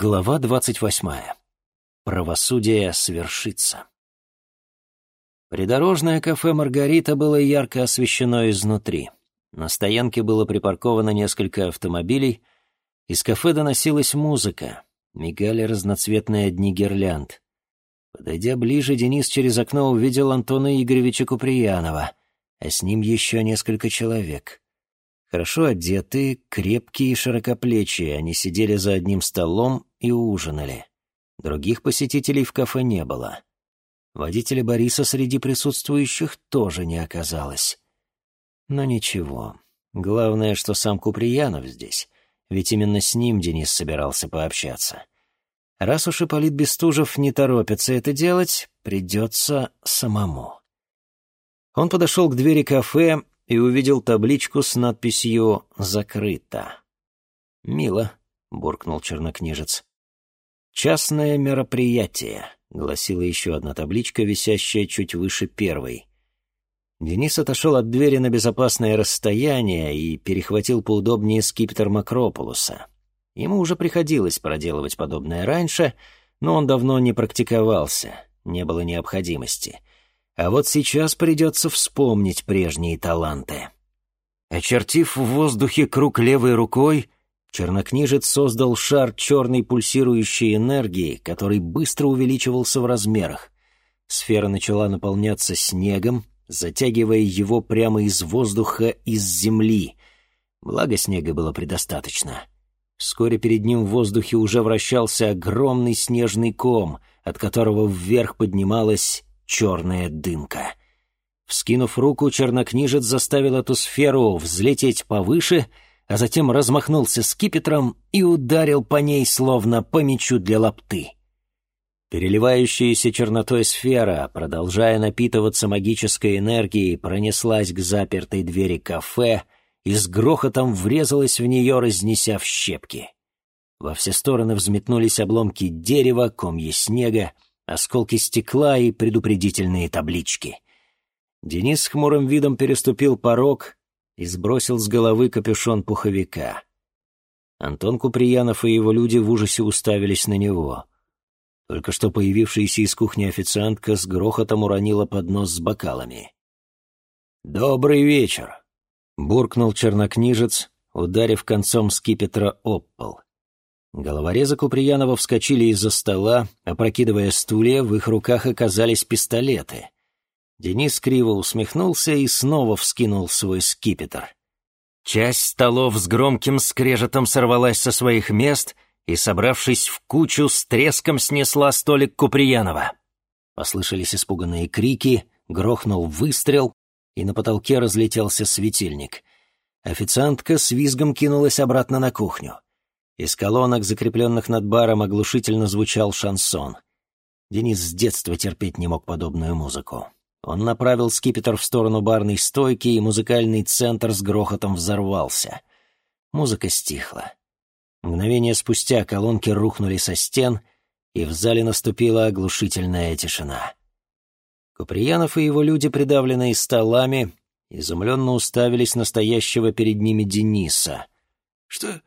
Глава двадцать восьмая. Правосудие свершится. Придорожное кафе «Маргарита» было ярко освещено изнутри. На стоянке было припарковано несколько автомобилей. Из кафе доносилась музыка. Мигали разноцветные дни гирлянд. Подойдя ближе, Денис через окно увидел Антона Игоревича Куприянова, а с ним еще несколько человек. Хорошо одетые, крепкие и широкоплечие, они сидели за одним столом и ужинали. Других посетителей в кафе не было. Водителя Бориса среди присутствующих тоже не оказалось. Но ничего. Главное, что сам Куприянов здесь, ведь именно с ним Денис собирался пообщаться. Раз уж Ипполит Бестужев не торопится это делать, придется самому. Он подошел к двери кафе и увидел табличку с надписью «Закрыто». «Мило», — буркнул чернокнижец. «Частное мероприятие», — гласила еще одна табличка, висящая чуть выше первой. Денис отошел от двери на безопасное расстояние и перехватил поудобнее скипетр Макрополуса. Ему уже приходилось проделывать подобное раньше, но он давно не практиковался, не было необходимости. А вот сейчас придется вспомнить прежние таланты. Очертив в воздухе круг левой рукой, чернокнижец создал шар черной пульсирующей энергии, который быстро увеличивался в размерах. Сфера начала наполняться снегом, затягивая его прямо из воздуха из земли. Благо снега было предостаточно. Вскоре перед ним в воздухе уже вращался огромный снежный ком, от которого вверх поднималась черная дымка. Вскинув руку, чернокнижец заставил эту сферу взлететь повыше, а затем размахнулся скипетром и ударил по ней, словно по мечу для лапты. Переливающаяся чернотой сфера, продолжая напитываться магической энергией, пронеслась к запертой двери кафе и с грохотом врезалась в нее, разнеся в щепки. Во все стороны взметнулись обломки дерева, комья снега, осколки стекла и предупредительные таблички. Денис с хмурым видом переступил порог и сбросил с головы капюшон пуховика. Антон Куприянов и его люди в ужасе уставились на него. Только что появившаяся из кухни официантка с грохотом уронила поднос с бокалами. «Добрый вечер!» — буркнул чернокнижец, ударив концом скипетра об пол. Головорезы Куприянова вскочили из-за стола, опрокидывая стулья, в их руках оказались пистолеты. Денис криво усмехнулся и снова вскинул свой скипетр. Часть столов с громким скрежетом сорвалась со своих мест и, собравшись в кучу, с треском снесла столик Куприянова. Послышались испуганные крики, грохнул выстрел, и на потолке разлетелся светильник. Официантка с визгом кинулась обратно на кухню. Из колонок, закрепленных над баром, оглушительно звучал шансон. Денис с детства терпеть не мог подобную музыку. Он направил скипетр в сторону барной стойки, и музыкальный центр с грохотом взорвался. Музыка стихла. Мгновение спустя колонки рухнули со стен, и в зале наступила оглушительная тишина. Куприянов и его люди, придавленные столами, изумленно уставились на стоящего перед ними Дениса. «Что...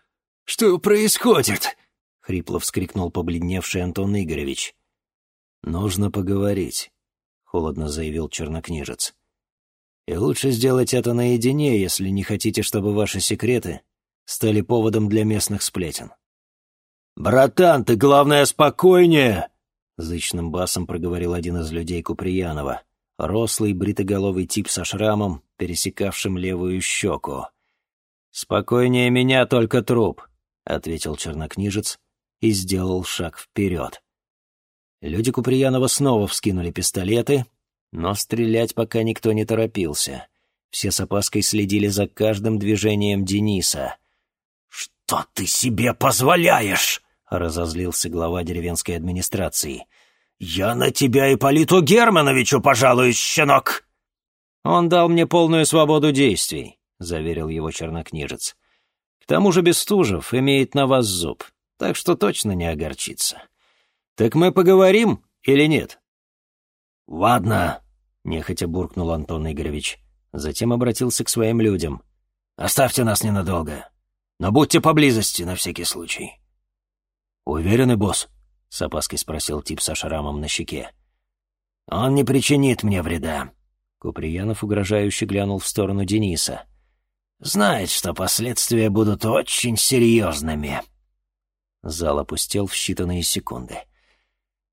«Что происходит?» — хрипло вскрикнул побледневший Антон Игоревич. «Нужно поговорить», — холодно заявил чернокнижец. «И лучше сделать это наедине, если не хотите, чтобы ваши секреты стали поводом для местных сплетен». «Братан, ты, главное, спокойнее!» — зычным басом проговорил один из людей Куприянова, рослый бритоголовый тип со шрамом, пересекавшим левую щеку. «Спокойнее меня только труп», — ответил чернокнижец и сделал шаг вперед. Люди Куприянова снова вскинули пистолеты, но стрелять пока никто не торопился. Все с опаской следили за каждым движением Дениса. «Что ты себе позволяешь?» — разозлился глава деревенской администрации. «Я на тебя Ипполиту Германовичу пожалуюсь, щенок!» «Он дал мне полную свободу действий», — заверил его чернокнижец. К тому же Бестужев имеет на вас зуб, так что точно не огорчится. Так мы поговорим или нет?» «Ладно», — нехотя буркнул Антон Игоревич. Затем обратился к своим людям. «Оставьте нас ненадолго, но будьте поблизости на всякий случай». «Уверенный, босс?» — с опаской спросил тип со шрамом на щеке. «Он не причинит мне вреда». Куприянов угрожающе глянул в сторону Дениса. «Знает, что последствия будут очень серьезными». Зал опустел в считанные секунды.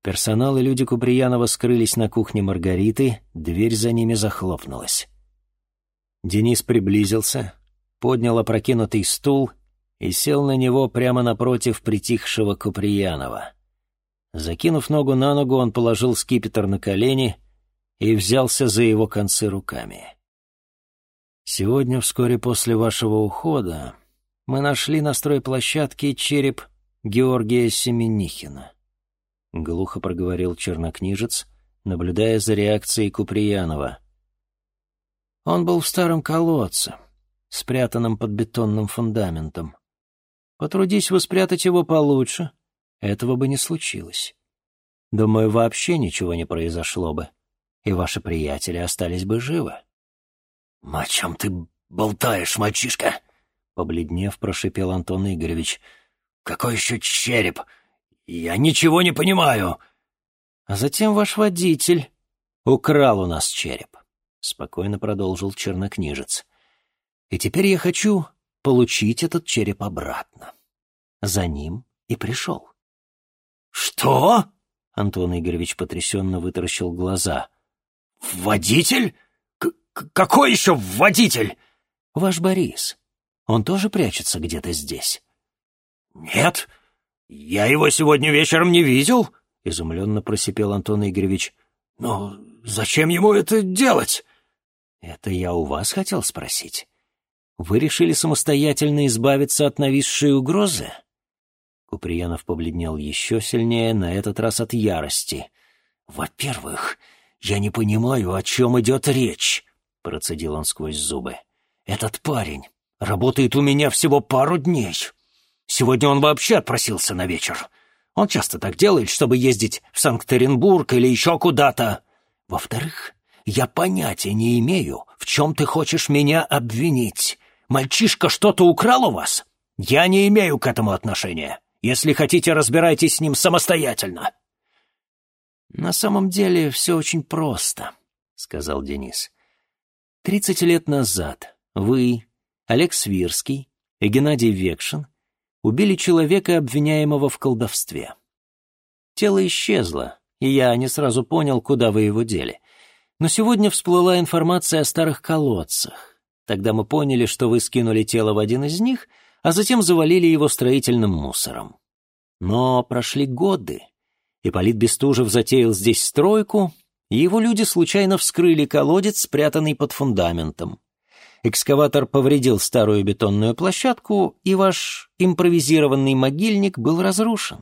Персонал и люди Куприянова скрылись на кухне Маргариты, дверь за ними захлопнулась. Денис приблизился, поднял опрокинутый стул и сел на него прямо напротив притихшего Куприянова. Закинув ногу на ногу, он положил скипетр на колени и взялся за его концы руками. «Сегодня, вскоре после вашего ухода, мы нашли на стройплощадке череп Георгия Семенихина», — глухо проговорил чернокнижец, наблюдая за реакцией Куприянова. «Он был в старом колодце, спрятанном под бетонным фундаментом. Потрудись вы спрятать его получше, этого бы не случилось. Думаю, вообще ничего не произошло бы, и ваши приятели остались бы живы. — О чем ты болтаешь, мальчишка? — побледнев, прошипел Антон Игоревич. — Какой еще череп? Я ничего не понимаю. — А затем ваш водитель украл у нас череп, — спокойно продолжил чернокнижец. — И теперь я хочу получить этот череп обратно. За ним и пришел. «Что?» — Антон Игоревич потрясенно вытаращил глаза. «Водитель? Какой еще водитель?» «Ваш Борис. Он тоже прячется где-то здесь?» «Нет, я его сегодня вечером не видел», — изумленно просипел Антон Игоревич. «Но зачем ему это делать?» «Это я у вас хотел спросить. Вы решили самостоятельно избавиться от нависшей угрозы?» Куприянов побледнел еще сильнее, на этот раз от ярости. «Во-первых, я не понимаю, о чем идет речь», — процедил он сквозь зубы. «Этот парень работает у меня всего пару дней. Сегодня он вообще отпросился на вечер. Он часто так делает, чтобы ездить в Санкт-Петербург или еще куда-то. Во-вторых, я понятия не имею, в чем ты хочешь меня обвинить. Мальчишка что-то украл у вас? Я не имею к этому отношения». Если хотите, разбирайтесь с ним самостоятельно». «На самом деле все очень просто», — сказал Денис. «Тридцать лет назад вы, Олег Свирский и Геннадий Векшин убили человека, обвиняемого в колдовстве. Тело исчезло, и я не сразу понял, куда вы его дели. Но сегодня всплыла информация о старых колодцах. Тогда мы поняли, что вы скинули тело в один из них — а затем завалили его строительным мусором. Но прошли годы. Ипполит Бестужев затеял здесь стройку, и его люди случайно вскрыли колодец, спрятанный под фундаментом. Экскаватор повредил старую бетонную площадку, и ваш импровизированный могильник был разрушен.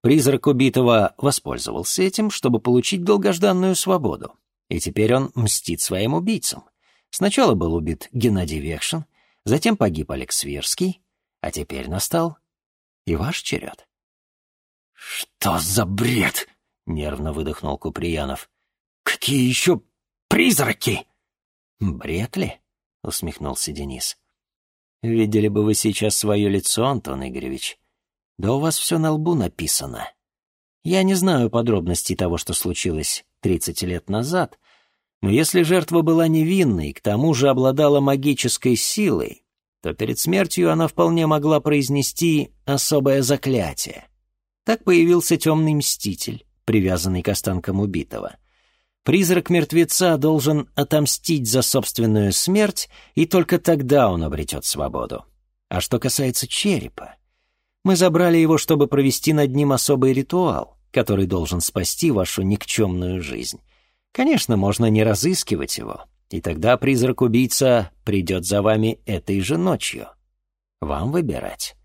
Призрак убитого воспользовался этим, чтобы получить долгожданную свободу. И теперь он мстит своим убийцам. Сначала был убит Геннадий Векшин, затем погиб Олег Свирский, а теперь настал и ваш черед. «Что за бред?» — нервно выдохнул Куприянов. «Какие еще призраки?» «Бред ли?» — усмехнулся Денис. «Видели бы вы сейчас свое лицо, Антон Игоревич. Да у вас все на лбу написано. Я не знаю подробностей того, что случилось тридцать лет назад, но если жертва была невинной и к тому же обладала магической силой, то перед смертью она вполне могла произнести особое заклятие. Так появился темный мститель, привязанный к останкам убитого. Призрак мертвеца должен отомстить за собственную смерть, и только тогда он обретет свободу. А что касается черепа, мы забрали его, чтобы провести над ним особый ритуал, который должен спасти вашу никчемную жизнь. Конечно, можно не разыскивать его, и тогда призрак-убийца придет за вами этой же ночью. Вам выбирать.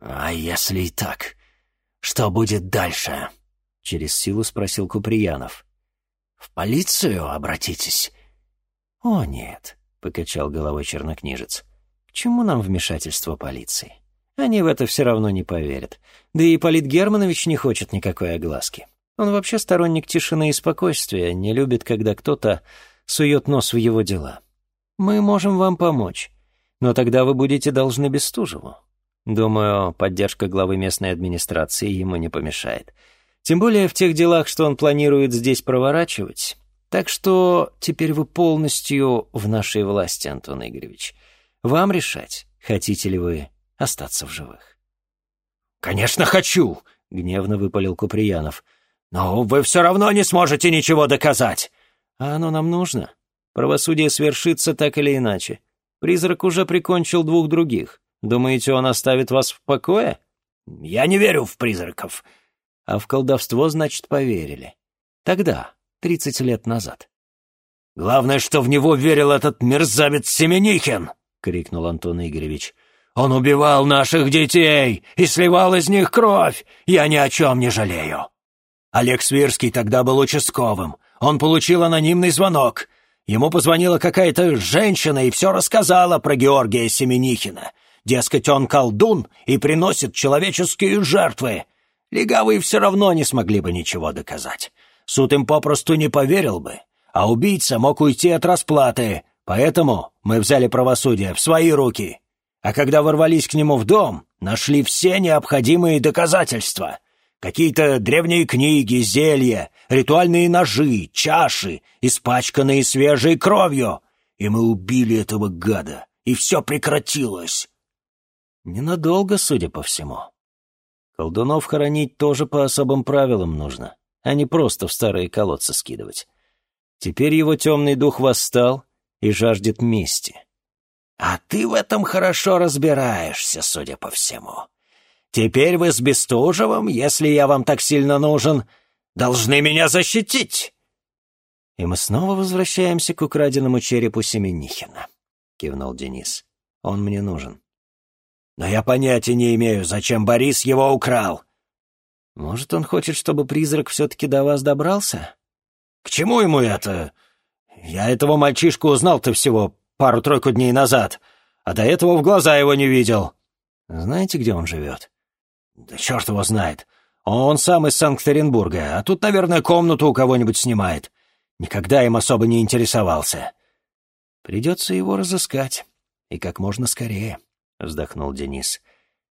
«А если и так, что будет дальше?» — через силу спросил Куприянов. «В полицию обратитесь?» «О, нет», — покачал головой чернокнижец. «К чему нам вмешательство полиции? Они в это все равно не поверят. Да и Полит Германович не хочет никакой огласки. Он вообще сторонник тишины и спокойствия, не любит, когда кто-то сует нос в его дела. Мы можем вам помочь, но тогда вы будете должны Бестужеву. Думаю, поддержка главы местной администрации ему не помешает. Тем более в тех делах, что он планирует здесь проворачивать. Так что теперь вы полностью в нашей власти, Антон Игоревич. Вам решать, хотите ли вы остаться в живых. «Конечно хочу!» — гневно выпалил Куприянов. «Но вы все равно не сможете ничего доказать!» «А оно нам нужно? Правосудие свершится так или иначе. Призрак уже прикончил двух других. Думаете, он оставит вас в покое?» «Я не верю в призраков». «А в колдовство, значит, поверили. Тогда, тридцать лет назад». «Главное, что в него верил этот мерзавец Семенихин!» — крикнул Антон Игоревич. «Он убивал наших детей и сливал из них кровь! Я ни о чем не жалею!» Олег Свирский тогда был участковым. Он получил анонимный звонок. Ему позвонила какая-то женщина и все рассказала про Георгия Семенихина. Дескать, он колдун и приносит человеческие жертвы. Легавые все равно не смогли бы ничего доказать. Суд им попросту не поверил бы, а убийца мог уйти от расплаты, поэтому мы взяли правосудие в свои руки. А когда ворвались к нему в дом, нашли все необходимые доказательства. Какие-то древние книги, зелья, ритуальные ножи, чаши, испачканные свежей кровью. И мы убили этого гада, и все прекратилось. Ненадолго, судя по всему. Колдунов хоронить тоже по особым правилам нужно, а не просто в старые колодцы скидывать. Теперь его темный дух восстал и жаждет мести. А ты в этом хорошо разбираешься, судя по всему. Теперь вы с Бестужевым, если я вам так сильно нужен, должны меня защитить. И мы снова возвращаемся к украденному черепу Семенихина, кивнул Денис. Он мне нужен. Но я понятия не имею, зачем Борис его украл. Может, он хочет, чтобы призрак все-таки до вас добрался? К чему ему это? Я этого мальчишку узнал-то всего пару-тройку дней назад, а до этого в глаза его не видел. Знаете, где он живет? Да черт его знает. Он сам из Санкт-Петербурга, а тут, наверное, комнату у кого-нибудь снимает. Никогда им особо не интересовался. Придется его разыскать, и как можно скорее. — вздохнул Денис.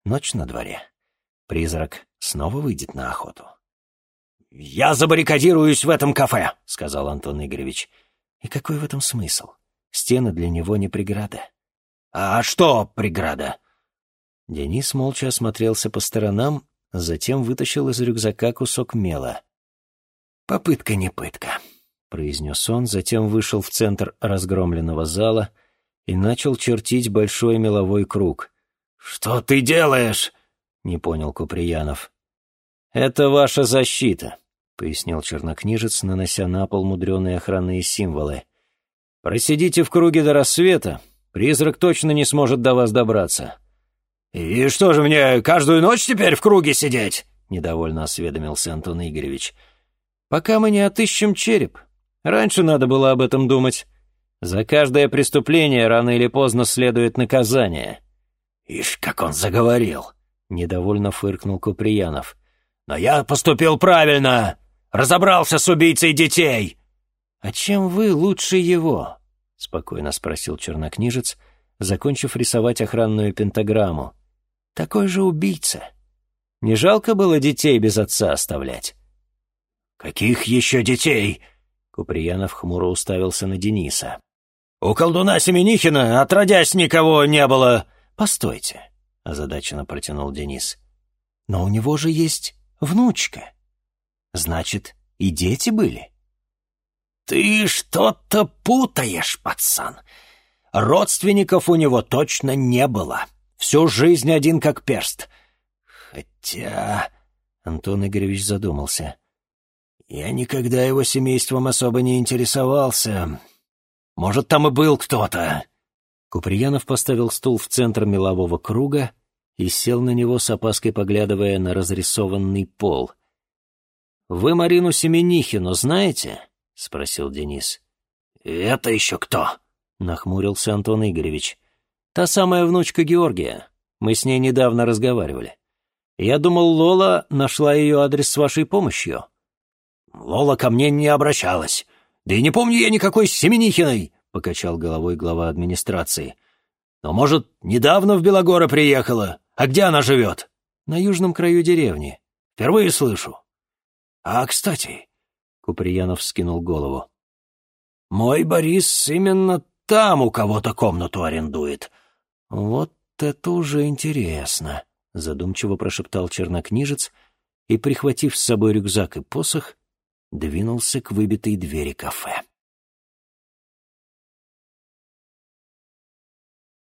«Ночь на дворе. Призрак снова выйдет на охоту». «Я забаррикадируюсь в этом кафе», — сказал Антон Игоревич. «И какой в этом смысл? Стены для него не преграда». «А что преграда?» Денис молча осмотрелся по сторонам, затем вытащил из рюкзака кусок мела. «Попытка не пытка», — произнес он, затем вышел в центр разгромленного зала — и начал чертить большой меловой круг. «Что ты делаешь?» — не понял Куприянов. «Это ваша защита», — пояснил чернокнижец, нанося на пол мудреные охранные символы. «Просидите в круге до рассвета, призрак точно не сможет до вас добраться». «И что же мне, каждую ночь теперь в круге сидеть?» — недовольно осведомился Антон Игоревич. «Пока мы не отыщем череп. Раньше надо было об этом думать. За каждое преступление рано или поздно следует наказание». «Ишь, как он заговорил!» — недовольно фыркнул Куприянов. «Но я поступил правильно! Разобрался с убийцей детей!» «А чем вы лучше его?» — спокойно спросил чернокнижец, закончив рисовать охранную пентаграмму. «Такой же убийца. Не жалко было детей без отца оставлять?» «Каких еще детей?» Куприянов хмуро уставился на Дениса. «У колдуна Семенихина отродясь никого не было!» «Постойте», — озадаченно протянул Денис. «Но у него же есть внучка. Значит, и дети были?» «Ты что-то путаешь, пацан. Родственников у него точно не было. Всю жизнь один как перст. Хотя...» Антон Игоревич задумался. «Я никогда его семейством особо не интересовался. Может, там и был кто-то». Куприянов поставил стул в центр мелового круга и сел на него с опаской, поглядывая на разрисованный пол. «Вы Марину Семенихину знаете?» — спросил Денис. «Это еще кто?» — нахмурился Антон Игоревич. «Та самая внучка Георгия. Мы с ней недавно разговаривали. Я думал, Лола нашла ее адрес с вашей помощью». «Лола ко мне не обращалась. «Да и не помню я никакой Семенихиной», — покачал головой глава администрации. «Но, может, недавно в Белогоры приехала, А где она живет?» «На южном краю деревни». «Впервые слышу». «А, кстати...» — Куприянов скинул голову. «Мой Борис именно там у кого-то комнату арендует». «Вот это уже интересно», — задумчиво прошептал чернокнижец и, прихватив с собой рюкзак и посох, двинулся к выбитой двери кафе.